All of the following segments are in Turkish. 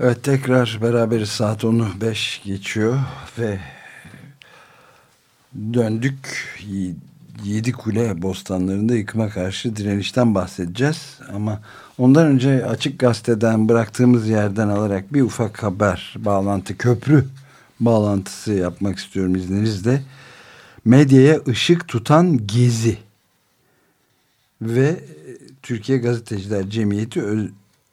Evet tekrar beraberiz. Saat 10'u 5 geçiyor ve döndük. Yedi Kule bostanlarında yıkıma karşı direnişten bahsedeceğiz. Ama ondan önce Açık Gazete'den bıraktığımız yerden alarak bir ufak haber bağlantı köprü bağlantısı yapmak istiyorum izninizle. Medyaya ışık tutan gezi ve Türkiye Gazeteciler Cemiyeti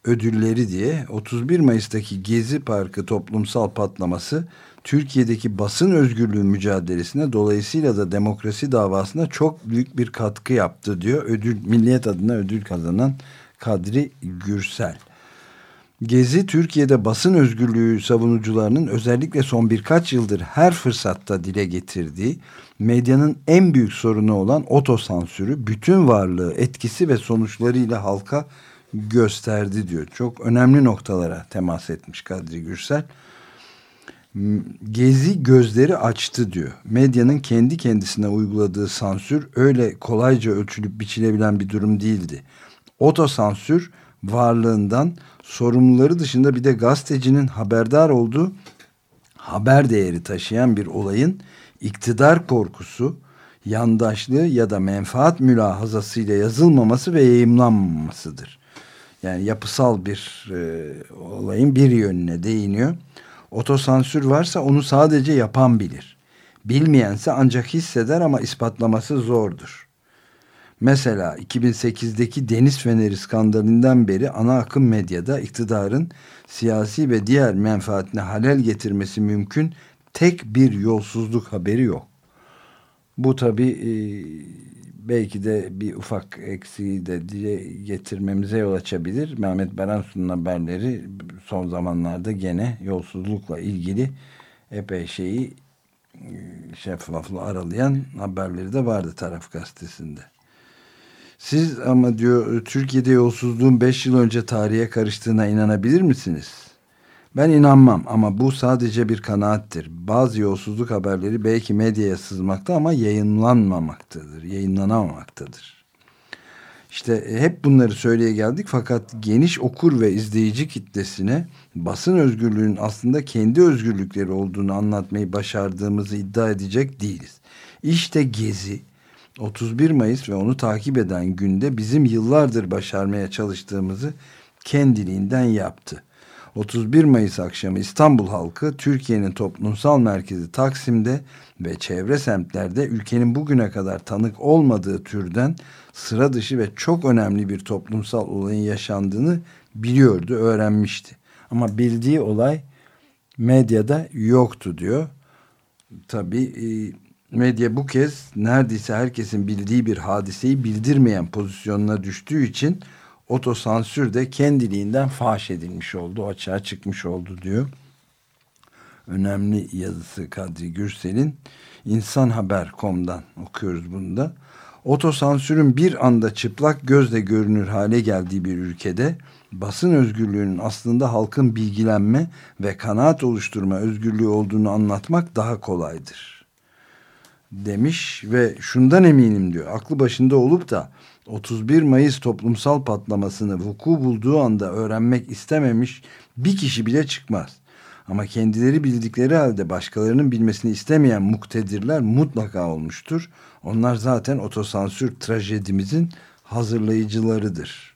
ödülleri diye 31 Mayıs'taki Gezi Parkı toplumsal patlaması Türkiye'deki basın özgürlüğü mücadelesine dolayısıyla da demokrasi davasına çok büyük bir katkı yaptı diyor. Ödül Milliyet adına ödül kazanan Kadri Gürsel. Gezi Türkiye'de basın özgürlüğü savunucularının özellikle son birkaç yıldır her fırsatta dile getirdiği medyanın en büyük sorunu olan otosansürü bütün varlığı, etkisi ve sonuçlarıyla halka gösterdi diyor. Çok önemli noktalara temas etmiş Kadri Gürsel. Gezi gözleri açtı diyor. Medyanın kendi kendisine uyguladığı sansür öyle kolayca ölçülüp biçilebilen bir durum değildi. Otosansür varlığından sorumluları dışında bir de gazetecinin haberdar olduğu haber değeri taşıyan bir olayın iktidar korkusu, yandaşlığı ya da menfaat mülahazasıyla yazılmaması ve yayımlanmamasıdır. Yani yapısal bir e, olayın bir yönüne değiniyor. Otosansür varsa onu sadece yapan bilir. Bilmeyense ancak hisseder ama ispatlaması zordur. Mesela 2008'deki Deniz Feneri skandalından beri ana akım medyada iktidarın siyasi ve diğer menfaatine halel getirmesi mümkün tek bir yolsuzluk haberi yok. Bu tabi e, belki de bir ufak eksiği de diye getirmemize yol açabilir. Mehmet Baransu'nun haberleri son zamanlarda gene yolsuzlukla ilgili epey şeyi e, şeffaflığı aralayan haberleri de vardı taraf gazetesinde. Siz ama diyor Türkiye'de yolsuzluğun 5 yıl önce tarihe karıştığına inanabilir misiniz? Ben inanmam ama bu sadece bir kanaattir. Bazı yolsuzluk haberleri belki medyaya sızmakta ama yayınlanmamaktadır, yayınlanamamaktadır. İşte e, hep bunları söyleye geldik fakat geniş okur ve izleyici kitlesine basın özgürlüğünün aslında kendi özgürlükleri olduğunu anlatmayı başardığımızı iddia edecek değiliz. İşte Gezi 31 Mayıs ve onu takip eden günde bizim yıllardır başarmaya çalıştığımızı kendiliğinden yaptı. 31 Mayıs akşamı İstanbul halkı Türkiye'nin toplumsal merkezi Taksim'de ve çevre semtlerde ülkenin bugüne kadar tanık olmadığı türden sıra dışı ve çok önemli bir toplumsal olayın yaşandığını biliyordu, öğrenmişti. Ama bildiği olay medyada yoktu diyor. Tabii e, medya bu kez neredeyse herkesin bildiği bir hadiseyi bildirmeyen pozisyonuna düştüğü için otosansür de kendiliğinden faş edilmiş oldu, açığa çıkmış oldu diyor. Önemli yazısı Kadri Gürsel'in insanhaber.com'dan okuyoruz bunu da. Otosansürün bir anda çıplak gözle görünür hale geldiği bir ülkede basın özgürlüğünün aslında halkın bilgilenme ve kanaat oluşturma özgürlüğü olduğunu anlatmak daha kolaydır. Demiş ve şundan eminim diyor. Aklı başında olup da 31 Mayıs toplumsal patlamasını vuku bulduğu anda öğrenmek istememiş bir kişi bile çıkmaz. Ama kendileri bildikleri halde başkalarının bilmesini istemeyen muktedirler mutlaka olmuştur. Onlar zaten otosansür trajedimizin hazırlayıcılarıdır.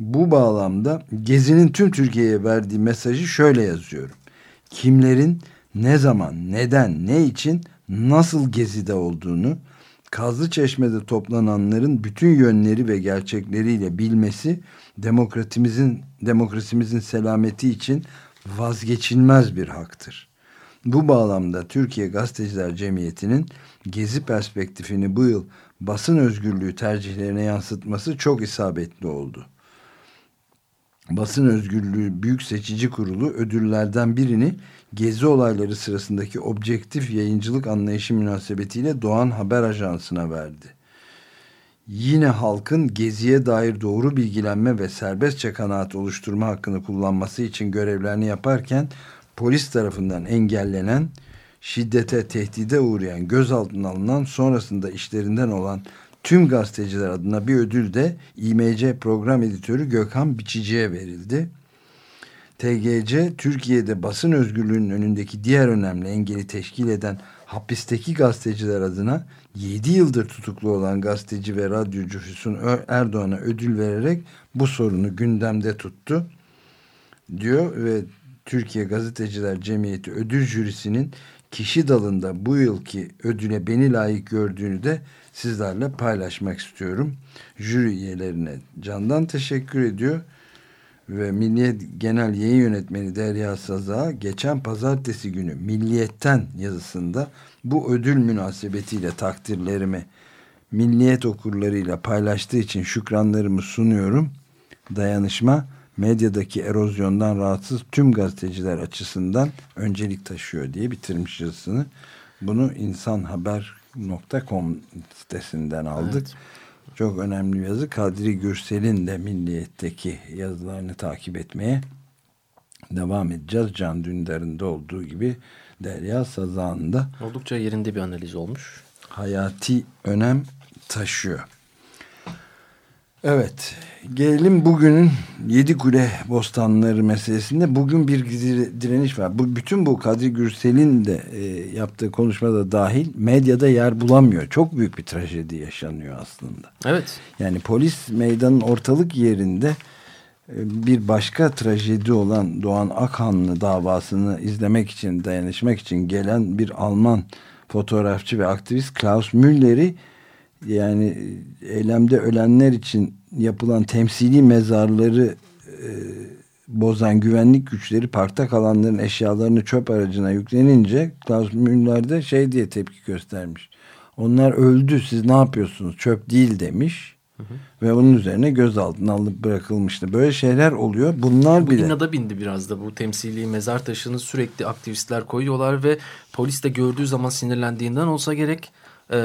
Bu bağlamda Gezi'nin tüm Türkiye'ye verdiği mesajı şöyle yazıyorum. Kimlerin ne zaman, neden, ne için, nasıl Gezi'de olduğunu Kazlı Çeşme'de toplananların bütün yönleri ve gerçekleriyle bilmesi demokratimizin demokrasimizin selameti için vazgeçilmez bir haktır. Bu bağlamda Türkiye Gazeteciler Cemiyeti'nin gezi perspektifini bu yıl basın özgürlüğü tercihlerine yansıtması çok isabetli oldu. Basın Özgürlüğü Büyük Seçici Kurulu ödüllerden birini gezi olayları sırasındaki objektif yayıncılık anlayışı münasebetiyle Doğan Haber Ajansı'na verdi. Yine halkın geziye dair doğru bilgilenme ve serbestçe kanaat oluşturma hakkını kullanması için görevlerini yaparken polis tarafından engellenen, şiddete, tehdide uğrayan, gözaltına alınan, sonrasında işlerinden olan tüm gazeteciler adına bir ödül de İMC program editörü Gökhan Biçici'ye verildi. TGC, Türkiye'de basın özgürlüğünün önündeki diğer önemli engeli teşkil eden hapisteki gazeteciler adına 7 yıldır tutuklu olan gazeteci ve radyocu Füsun Erdoğan'a ödül vererek bu sorunu gündemde tuttu diyor ve Türkiye Gazeteciler Cemiyeti ödül jürisinin kişi dalında bu yılki ödüle beni layık gördüğünü de sizlerle paylaşmak istiyorum. Jüri üyelerine candan teşekkür ediyor ve Milliyet Genel Yayın Yönetmeni Derya Saza geçen pazartesi günü Milliyet'ten yazısında bu ödül münasebetiyle takdirlerimi Milliyet okurlarıyla paylaştığı için şükranlarımı sunuyorum. Dayanışma medyadaki erozyondan rahatsız tüm gazeteciler açısından öncelik taşıyor diye bitirmiş yazısını. Bunu insanhaber.com sitesinden aldık. Evet. Çok önemli bir yazı. Kadri Gürsel'in de Milliyet'teki yazılarını takip etmeye devam edeceğiz. Can Dündar'ın da olduğu gibi Derya Sazan'ın da. Oldukça yerinde bir analiz olmuş. Hayati önem taşıyor. Evet, gelelim bugünün Yedi Kule Bostanları meselesinde. Bugün bir direniş var. Bu, bütün bu Kadri Gürsel'in de e, yaptığı konuşmada dahil medyada yer bulamıyor. Çok büyük bir trajedi yaşanıyor aslında. Evet. Yani polis meydanın ortalık yerinde e, bir başka trajedi olan Doğan Akhanlı davasını izlemek için, dayanışmak için gelen bir Alman fotoğrafçı ve aktivist Klaus Müller'i yani eylemde ölenler için yapılan temsili mezarları e, bozan güvenlik güçleri parkta kalanların eşyalarını çöp aracına yüklenince Klaus Müller de şey diye tepki göstermiş. Onlar öldü siz ne yapıyorsunuz çöp değil demiş. Hı hı. Ve onun üzerine gözaltına alıp bırakılmıştı. Böyle şeyler oluyor. Bunlar bu bile... inada bindi biraz da bu temsili mezar taşını sürekli aktivistler koyuyorlar ve polis de gördüğü zaman sinirlendiğinden olsa gerek e,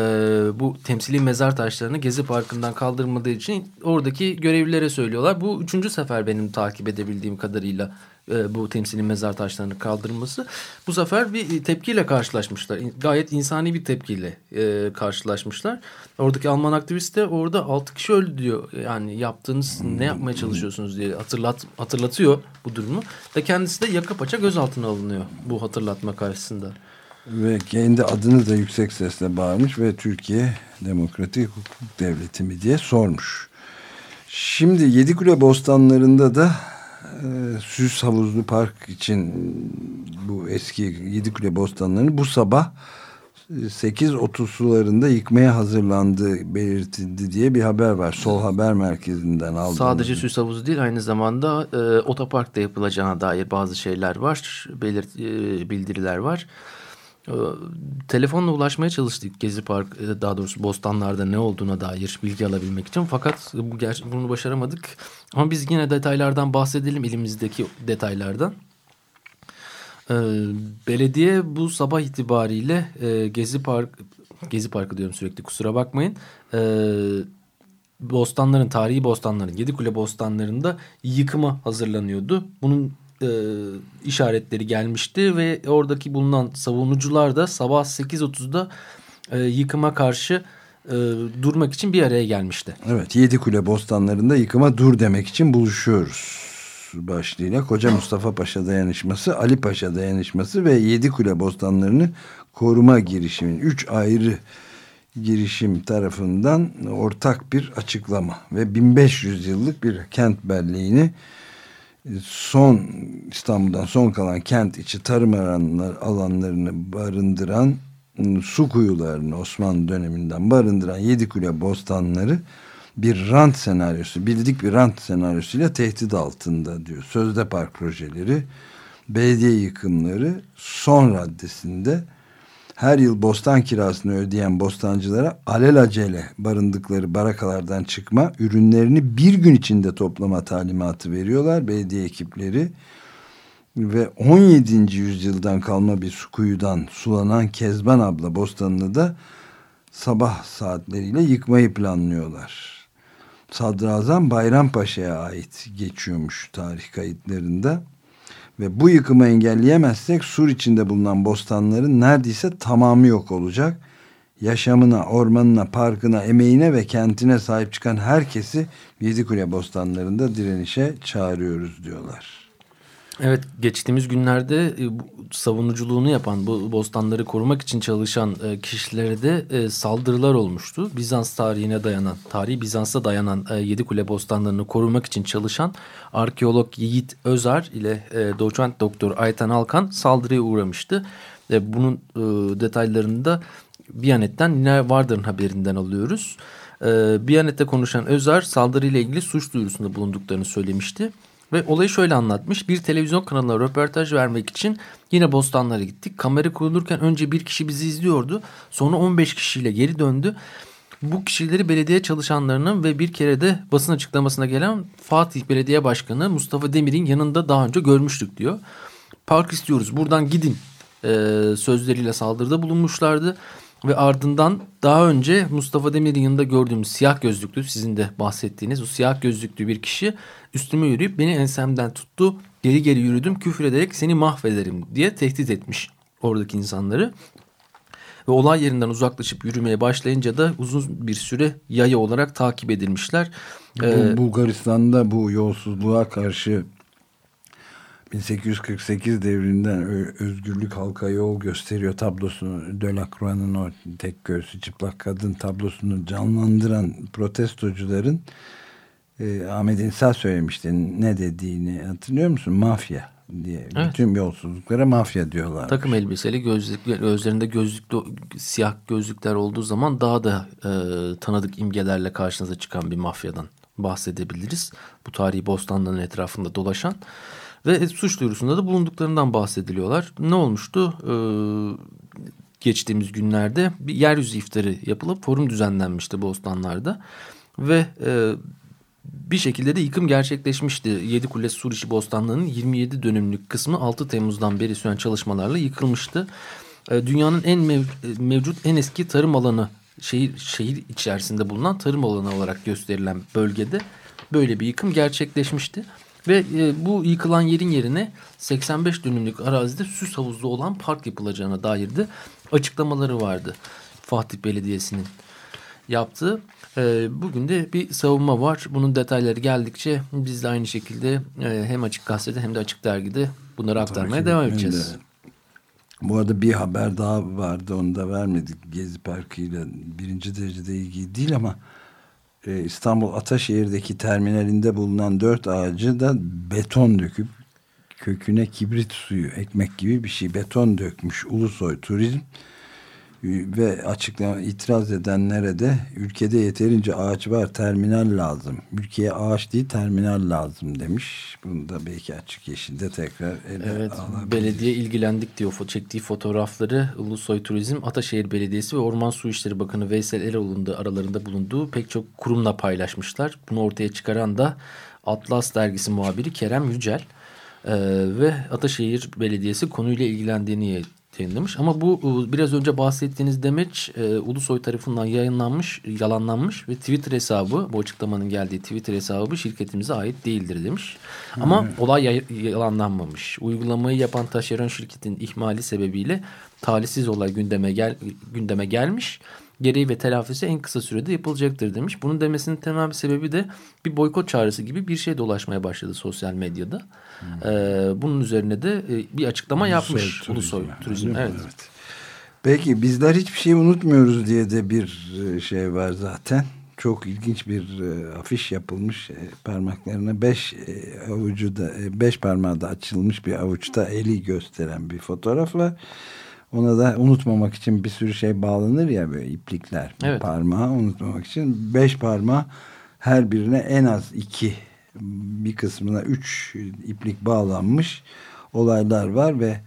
bu temsili mezar taşlarını Gezi Parkı'ndan kaldırmadığı için oradaki görevlilere söylüyorlar. Bu üçüncü sefer benim takip edebildiğim kadarıyla e, bu temsili mezar taşlarını kaldırılması. Bu sefer bir tepkiyle karşılaşmışlar. Gayet insani bir tepkiyle e, karşılaşmışlar. Oradaki Alman aktivist de orada altı kişi öldü diyor. Yani yaptığınız ne yapmaya çalışıyorsunuz diye hatırlat, hatırlatıyor bu durumu. Ve kendisi de yaka paça gözaltına alınıyor bu hatırlatma karşısında. Ve kendi adını da yüksek sesle bağırmış ve Türkiye Demokratik Hukuk Devleti mi diye sormuş. Şimdi Yedikule Bostanları'nda da e, Süs Havuzlu Park için bu eski Yedikule Bostanları'nı bu sabah 8.30 sularında yıkmaya hazırlandığı belirtildi diye bir haber var. Sol Haber Merkezi'nden aldım. Sadece süs havuzu değil aynı zamanda e, otoparkta yapılacağına dair bazı şeyler var. Belirt, e, bildiriler var. Ee, telefonla ulaşmaya çalıştık Gezi Park e, daha doğrusu Bostanlar'da ne olduğuna dair bilgi alabilmek için. Fakat bu bunu başaramadık. Ama biz yine detaylardan bahsedelim elimizdeki detaylardan. Ee, belediye bu sabah itibariyle e, Gezi Park Gezi Parkı diyorum sürekli kusura bakmayın. Ee, bostanların tarihi bostanların Yedikule bostanlarında yıkıma hazırlanıyordu. Bunun e, işaretleri gelmişti ve oradaki bulunan savunucular da sabah 8.30'da e, yıkıma karşı e, durmak için bir araya gelmişti. Evet Yedi Kule Bostanları'nda yıkıma dur demek için buluşuyoruz başlığıyla Koca Mustafa Paşa Dayanışması, Ali Paşa Dayanışması ve Yedi Kule Bostanları'nı koruma girişimin üç ayrı girişim tarafından ortak bir açıklama ve 1500 yıllık bir kent belleğini son İstanbul'dan son kalan kent içi tarım alanlarını barındıran su kuyularını Osmanlı döneminden barındıran Yedikule bostanları bir rant senaryosu, bildik bir rant senaryosuyla tehdit altında diyor. Sözde park projeleri belediye yıkımları son raddesinde her yıl bostan kirasını ödeyen bostancılara alelacele barındıkları barakalardan çıkma ürünlerini bir gün içinde toplama talimatı veriyorlar belediye ekipleri ve 17. yüzyıldan kalma bir su kuyudan sulanan Kezban abla bostanını da sabah saatleriyle yıkmayı planlıyorlar. Sadrazam Bayrampaşa'ya ait geçiyormuş tarih kayıtlarında. Ve bu yıkımı engelleyemezsek sur içinde bulunan bostanların neredeyse tamamı yok olacak. Yaşamına, ormanına, parkına, emeğine ve kentine sahip çıkan herkesi Yedikule bostanlarında direnişe çağırıyoruz diyorlar. Evet geçtiğimiz günlerde e, savunuculuğunu yapan bu bostanları korumak için çalışan e, kişilere de e, saldırılar olmuştu. Bizans tarihine dayanan, tarihi Bizans'a dayanan Yedikule bostanlarını korumak için çalışan arkeolog Yiğit Özer ile doçent doktor Ayten Alkan saldırıya uğramıştı. Bunun detaylarını da Biyanet'ten Nina Vardar'ın haberinden alıyoruz. Biyanet'te konuşan Özer saldırıyla ilgili suç duyurusunda bulunduklarını söylemişti. Ve olayı şöyle anlatmış. Bir televizyon kanalına röportaj vermek için yine Bostanlara gittik. Kamera kurulurken önce bir kişi bizi izliyordu. Sonra 15 kişiyle geri döndü. Bu kişileri belediye çalışanlarının ve bir kere de basın açıklamasına gelen Fatih Belediye Başkanı Mustafa Demir'in yanında daha önce görmüştük diyor. Park istiyoruz buradan gidin sözleriyle saldırıda bulunmuşlardı. Ve ardından daha önce Mustafa Demir'in yanında gördüğümüz siyah gözlüklü sizin de bahsettiğiniz o siyah gözlüklü bir kişi üstüme yürüyüp beni ensemden tuttu. Geri geri yürüdüm küfür ederek seni mahvederim diye tehdit etmiş oradaki insanları. Ve olay yerinden uzaklaşıp yürümeye başlayınca da uzun bir süre yaya olarak takip edilmişler. Bu, ee, Bulgaristan'da bu yolsuzluğa karşı 1848 devrinden özgürlük halka yol gösteriyor tablosunu Delacroix'ın o tek göğsü çıplak kadın tablosunu canlandıran protestocuların e, Ahmet İnsan söylemişti ne dediğini hatırlıyor musun? Mafya diye. Evet. Bütün yolsuzluklara mafya diyorlar. Takım elbiseli gözlükler, gözlerinde gözlüklü siyah gözlükler olduğu zaman daha da e, tanıdık imgelerle karşınıza çıkan bir mafyadan bahsedebiliriz. Bu tarihi bostanların etrafında dolaşan. Ve suç duyurusunda da bulunduklarından bahsediliyorlar. Ne olmuştu? Ee, geçtiğimiz günlerde bir yeryüzü iftarı yapılıp forum düzenlenmişti Bostanlar'da. Ve e, bir şekilde de yıkım gerçekleşmişti. Yedikule Sur İşi Bostanlığı'nın 27 dönümlük kısmı 6 Temmuz'dan beri süren çalışmalarla yıkılmıştı. E, dünyanın en mev mevcut en eski tarım alanı şehir, şehir içerisinde bulunan tarım alanı olarak gösterilen bölgede böyle bir yıkım gerçekleşmişti. Ve e, bu yıkılan yerin yerine 85 dönümlük arazide süs havuzlu olan park yapılacağına dair de açıklamaları vardı. Fatih Belediyesi'nin yaptığı. E, bugün de bir savunma var. Bunun detayları geldikçe biz de aynı şekilde e, hem Açık Gazete'de hem de Açık Dergi'de bunları aktarmaya devam edeceğiz. Bu arada bir haber daha vardı onu da vermedik. Gezi Parkı ile birinci derecede ilgili değil ama e, İstanbul Ataşehir'deki terminalinde bulunan dört ağacı da beton döküp köküne kibrit suyu, ekmek gibi bir şey. Beton dökmüş Ulusoy Turizm ve açıklama itiraz edenlere de ülkede yeterince ağaç var terminal lazım. Ülkeye ağaç değil terminal lazım demiş. Bunu da belki açık yeşilde tekrar ele Evet belediye ilgilendik diyor çektiği fotoğrafları Ulusoy Turizm Ataşehir Belediyesi ve Orman Su İşleri Bakanı Veysel Eroğlu'nun da aralarında bulunduğu pek çok kurumla paylaşmışlar. Bunu ortaya çıkaran da Atlas dergisi muhabiri Kerem Yücel. Ee, ve Ataşehir Belediyesi konuyla ilgilendiğini yayınlamış. Ama bu e, biraz önce bahsettiğiniz demeç e, Ulusoy tarafından yayınlanmış, yalanlanmış ve Twitter hesabı, bu açıklamanın geldiği Twitter hesabı şirketimize ait değildir demiş. Ama hmm. olay yalanlanmamış. Uygulamayı yapan taşeron şirketin ihmali sebebiyle talihsiz olay gündeme gel gündeme gelmiş gereği ve telafisi en kısa sürede yapılacaktır demiş. Bunun demesinin temel bir sebebi de bir boykot çağrısı gibi bir şey dolaşmaya başladı sosyal medyada. Hmm. Ee, bunun üzerine de e, bir açıklama Ulusoy yapmış turizm. Ulusoy Turizm. Evet. evet. Peki bizler hiçbir şey unutmuyoruz diye de bir e, şey var zaten. Çok ilginç bir e, afiş yapılmış parmaklarına beş avucu da beş parmağı da açılmış bir avuçta eli gösteren bir fotoğraf var. Ona da unutmamak için bir sürü şey bağlanır ya böyle iplikler. Evet. Parmağı unutmamak için beş parmağı her birine en az iki bir kısmına üç iplik bağlanmış. olaylar var ve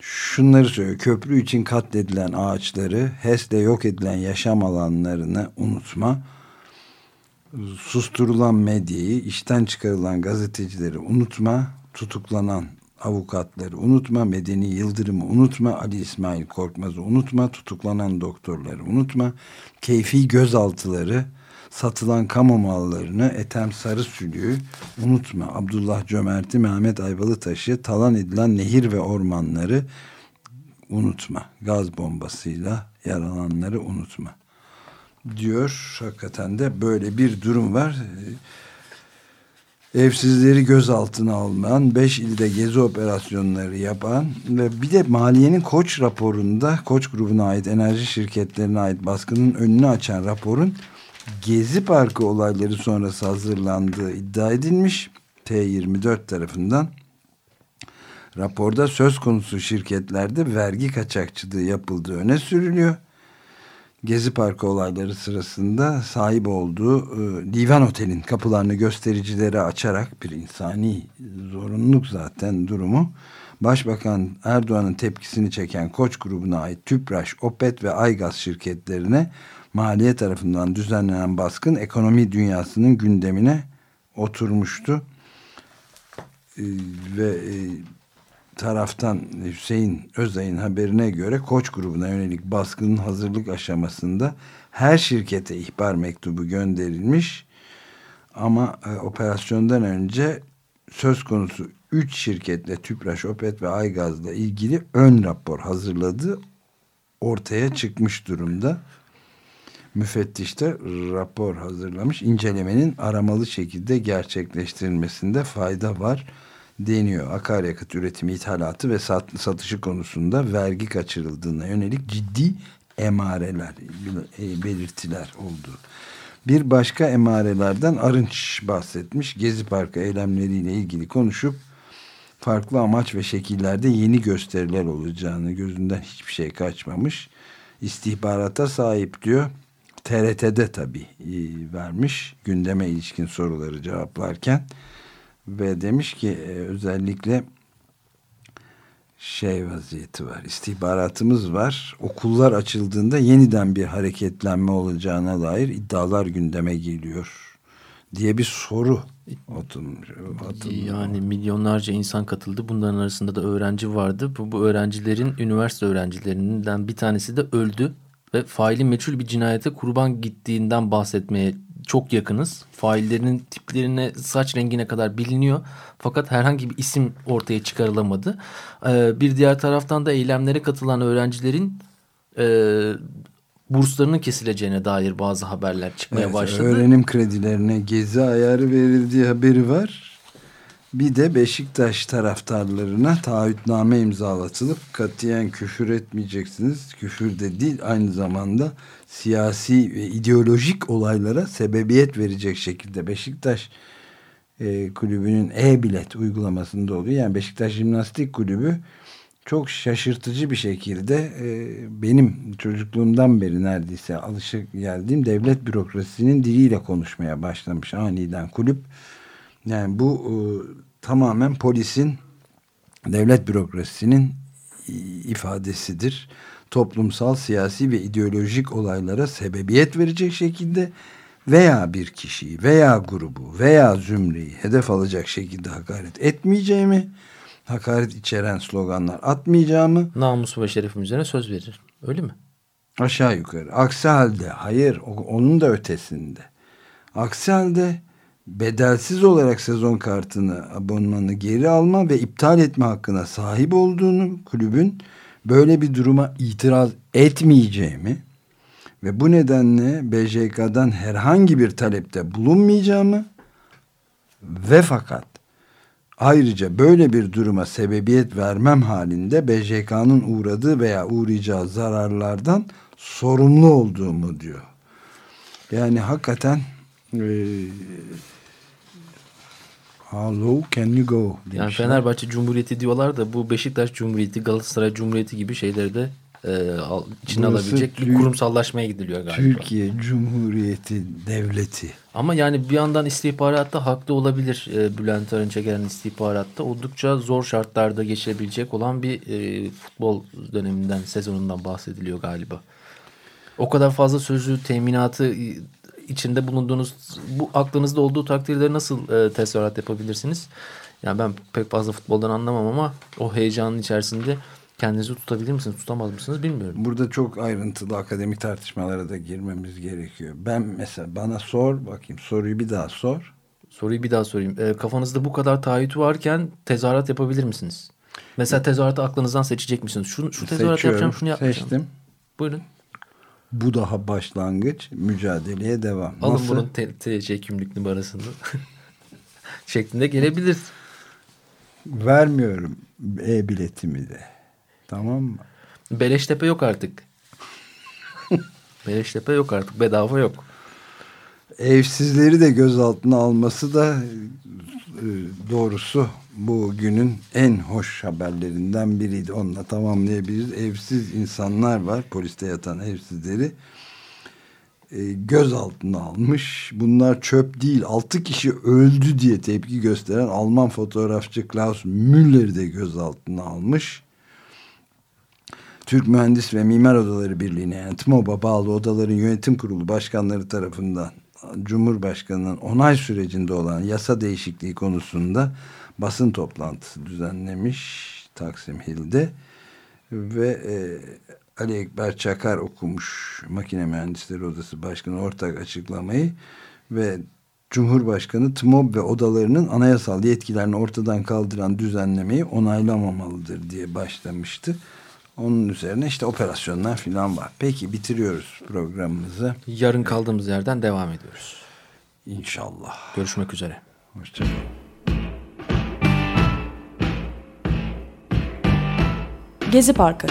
şunları söylüyor. Köprü için katledilen ağaçları, HES'le yok edilen yaşam alanlarını unutma. Susturulan medyayı, işten çıkarılan gazetecileri unutma. Tutuklanan avukatları unutma. Medeni Yıldırım'ı unutma. Ali İsmail Korkmaz'ı unutma. Tutuklanan doktorları unutma. Keyfi gözaltıları, satılan kamu mallarını, Ethem Sarı Sülüğü unutma. Abdullah Cömert'i, Mehmet Ayvalı Taşı, talan edilen nehir ve ormanları unutma. Gaz bombasıyla yaralananları unutma. Diyor. Hakikaten de böyle bir durum var. Evsizleri gözaltına almayan, 5 ilde gezi operasyonları yapan ve bir de maliyenin Koç raporunda, Koç grubuna ait enerji şirketlerine ait baskının önünü açan raporun Gezi Parkı olayları sonrası hazırlandığı iddia edilmiş T24 tarafından. Raporda söz konusu şirketlerde vergi kaçakçılığı yapıldığı öne sürülüyor. Gezi Parkı olayları sırasında sahip olduğu e, Divan Otel'in kapılarını göstericilere açarak bir insani zorunluluk zaten durumu. Başbakan Erdoğan'ın tepkisini çeken Koç grubuna ait Tüpraş, Opet ve Aygaz şirketlerine maliye tarafından düzenlenen baskın ekonomi dünyasının gündemine oturmuştu. Ee, ve e, taraftan Hüseyin Özay'ın haberine göre Koç grubuna yönelik baskının hazırlık aşamasında her şirkete ihbar mektubu gönderilmiş. Ama e, operasyondan önce söz konusu 3 şirketle Tüpraş, Opet ve Aygaz'la ilgili ön rapor hazırladı ortaya çıkmış durumda. Müfettiş de rapor hazırlamış. İncelemenin aramalı şekilde gerçekleştirilmesinde fayda var deniyor. Akaryakıt üretimi, ithalatı ve sat, satışı konusunda vergi kaçırıldığına yönelik ciddi emareler, e, belirtiler oldu. Bir başka emarelerden Arınç bahsetmiş. Gezi Parkı eylemleriyle ilgili konuşup farklı amaç ve şekillerde yeni gösteriler olacağını gözünden hiçbir şey kaçmamış. İstihbarata sahip diyor. TRT'de tabii e, vermiş gündeme ilişkin soruları cevaplarken ve demiş ki e, özellikle şey vaziyeti var istihbaratımız var okullar açıldığında yeniden bir hareketlenme olacağına dair iddialar gündeme geliyor diye bir soru atılmış. atılmış. Yani milyonlarca insan katıldı. Bunların arasında da öğrenci vardı. Bu, bu öğrencilerin üniversite öğrencilerinden bir tanesi de öldü ve faili meçhul bir cinayete kurban gittiğinden bahsetmeye çok yakınız. Faillerinin tiplerine, saç rengine kadar biliniyor. Fakat herhangi bir isim ortaya çıkarılamadı. Ee, bir diğer taraftan da eylemlere katılan öğrencilerin e, burslarının kesileceğine dair bazı haberler çıkmaya evet, başladı. Öğrenim kredilerine gezi ayarı verildiği haberi var. Bir de Beşiktaş taraftarlarına taahhütname imzalatılıp katiyen küfür etmeyeceksiniz. Küfür de değil aynı zamanda siyasi ve ideolojik olaylara sebebiyet verecek şekilde Beşiktaş e, kulübünün e-bilet uygulamasında oluyor. Yani Beşiktaş Jimnastik Kulübü çok şaşırtıcı bir şekilde e, benim çocukluğumdan beri neredeyse alışık geldiğim devlet bürokrasisinin diliyle konuşmaya başlamış aniden kulüp. Yani bu e, tamamen polisin devlet bürokrasisinin ifadesidir. Toplumsal, siyasi ve ideolojik olaylara sebebiyet verecek şekilde veya bir kişiyi veya grubu veya zümreyi hedef alacak şekilde hakaret etmeyeceğimi, hakaret içeren sloganlar atmayacağımı... Namus ve şerefim üzerine söz verir. Öyle mi? Aşağı yukarı. Aksi halde hayır onun da ötesinde. Aksi halde bedelsiz olarak sezon kartını, abonmanı geri alma ve iptal etme hakkına sahip olduğunu kulübün böyle bir duruma itiraz etmeyeceğimi ve bu nedenle BJK'dan herhangi bir talepte bulunmayacağımı ve fakat ayrıca böyle bir duruma sebebiyet vermem halinde BJK'nın uğradığı veya uğrayacağı zararlardan sorumlu olduğumu diyor. Yani hakikaten How low can you go? Yani Fenerbahçe Cumhuriyeti diyorlar da bu Beşiktaş Cumhuriyeti, Galatasaray Cumhuriyeti gibi şeyleri de e, içine Burası alabilecek bir kurumsallaşmaya gidiliyor galiba. Türkiye Cumhuriyeti Devleti. Ama yani bir yandan istihbaratta haklı olabilir e, Bülent Arınç'a gelen istihbaratta. Oldukça zor şartlarda geçirebilecek olan bir e, futbol döneminden, sezonundan bahsediliyor galiba. O kadar fazla sözlü teminatı içinde bulunduğunuz, bu aklınızda olduğu takdirde nasıl e, tezahürat yapabilirsiniz? Yani ben pek fazla futboldan anlamam ama o heyecanın içerisinde kendinizi tutabilir misiniz, tutamaz mısınız bilmiyorum. Burada çok ayrıntılı akademik tartışmalara da girmemiz gerekiyor. Ben mesela bana sor bakayım soruyu bir daha sor. Soruyu bir daha sorayım. E, kafanızda bu kadar taahhütü varken tezahürat yapabilir misiniz? Mesela tezahüratı aklınızdan seçecek misiniz? Şu, şu tezahürat yapacağım, şunu yapacağım. Seçtim. Buyurun. Bu daha başlangıç, mücadeleye devam. Alın Nasıl? bunun TC kimlik numarasını şeklinde gelebilir. Vermiyorum e-biletimi de. Tamam mı? Beleştepe yok artık. Beleştepe yok artık. Bedava yok. Evsizleri de gözaltına alması da doğrusu bu günün en hoş haberlerinden biriydi. Onunla tamamlayabiliriz. Evsiz insanlar var. Poliste yatan evsizleri e, gözaltına almış. Bunlar çöp değil. Altı kişi öldü diye tepki gösteren Alman fotoğrafçı Klaus Müller'i de gözaltına almış. Türk Mühendis ve Mimar Odaları Birliği'ne yani TMOB'a bağlı odaların yönetim kurulu başkanları tarafından Cumhurbaşkanı'nın onay sürecinde olan yasa değişikliği konusunda basın toplantısı düzenlemiş Taksim Hill'de ve e, Ali Ekber Çakar okumuş Makine Mühendisleri Odası Başkanı ortak açıklamayı ve Cumhurbaşkanı TMOB ve odalarının anayasal yetkilerini ortadan kaldıran düzenlemeyi onaylamamalıdır diye başlamıştı. Onun üzerine işte operasyonlar falan var. Peki bitiriyoruz programımızı. Yarın kaldığımız yerden devam ediyoruz. İnşallah. Görüşmek üzere. Hoşçakalın. Gezi Parkı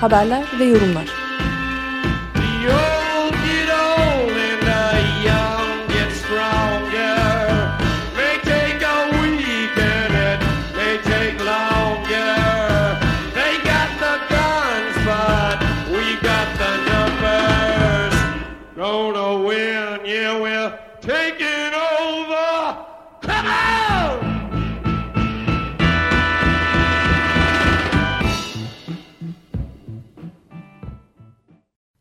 Haberler ve yorumlar